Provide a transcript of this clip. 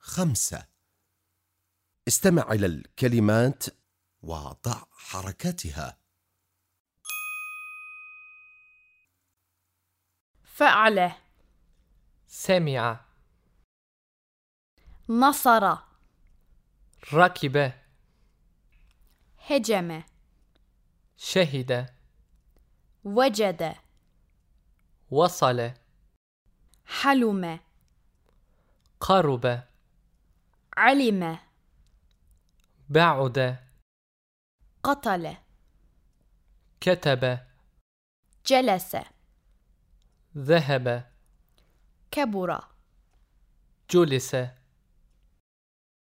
خمسة. استمع إلى الكلمات وضع حركاتها. فعل سمع. نصر. ركب. هجم. شهد. وجد. وصل. حلم. قرب. علم. بعد. قتل. كتب. جلس. ذهب. كبر. جلس.